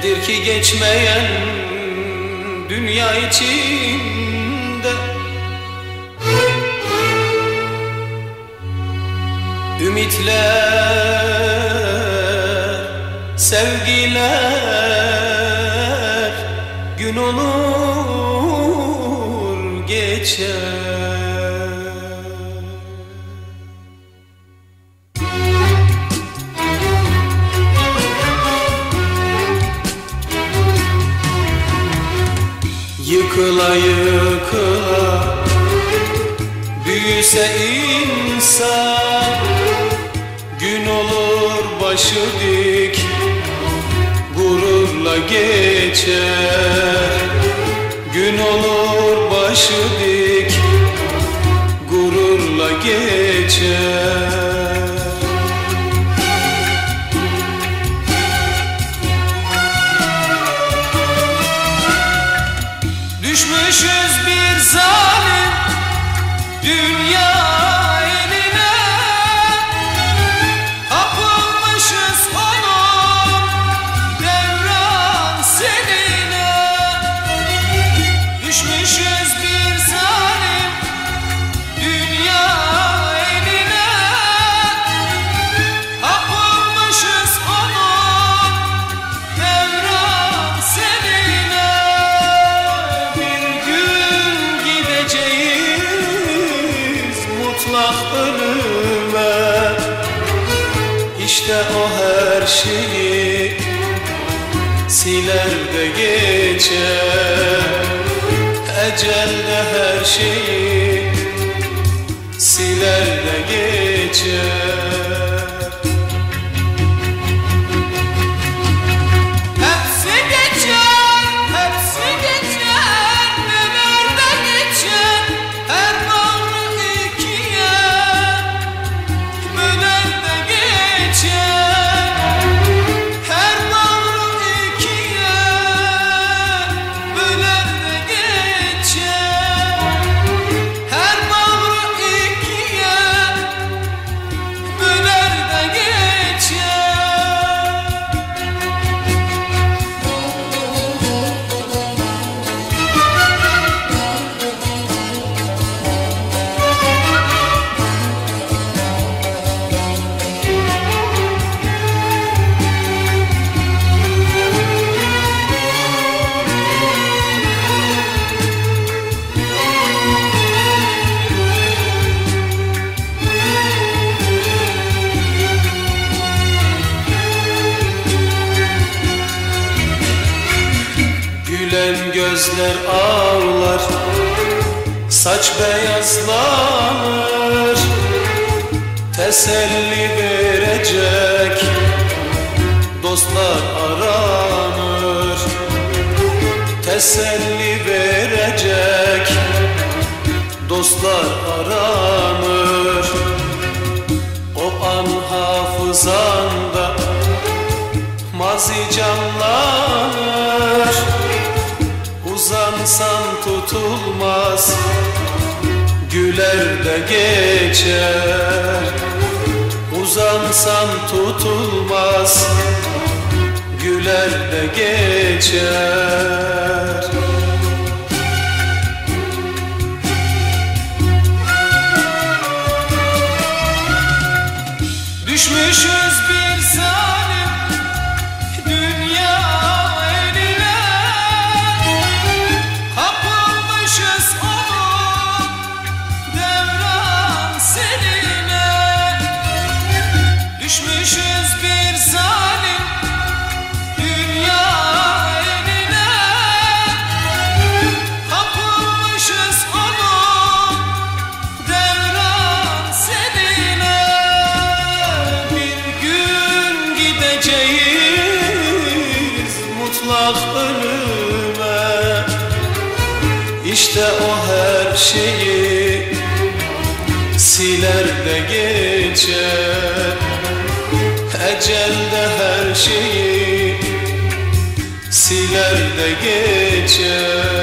Nedir ki geçmeyen dünya içinde? Ümitler, sevgiler gün olur geçer Büyüse insan Gün olur başı dik Gururla geçer. Gün olur başı dik Gururla geçer mutlak ölüme İşte o her şeyi siler de geçer. Ecel de her şeyi siler de geçer Gülen gözler ağlar Saç beyazlanır Teselli verecek Dostlar aranır. Teselli verecek Dostlar aranır. O an hafızanda Mazi canlanır tutulmaz Güler de geçer. Uzansan tutulmaz Güler de geçer mutlak ölüme İşte o her şeyi siler de geçer Ecel de her şeyi siler de geçer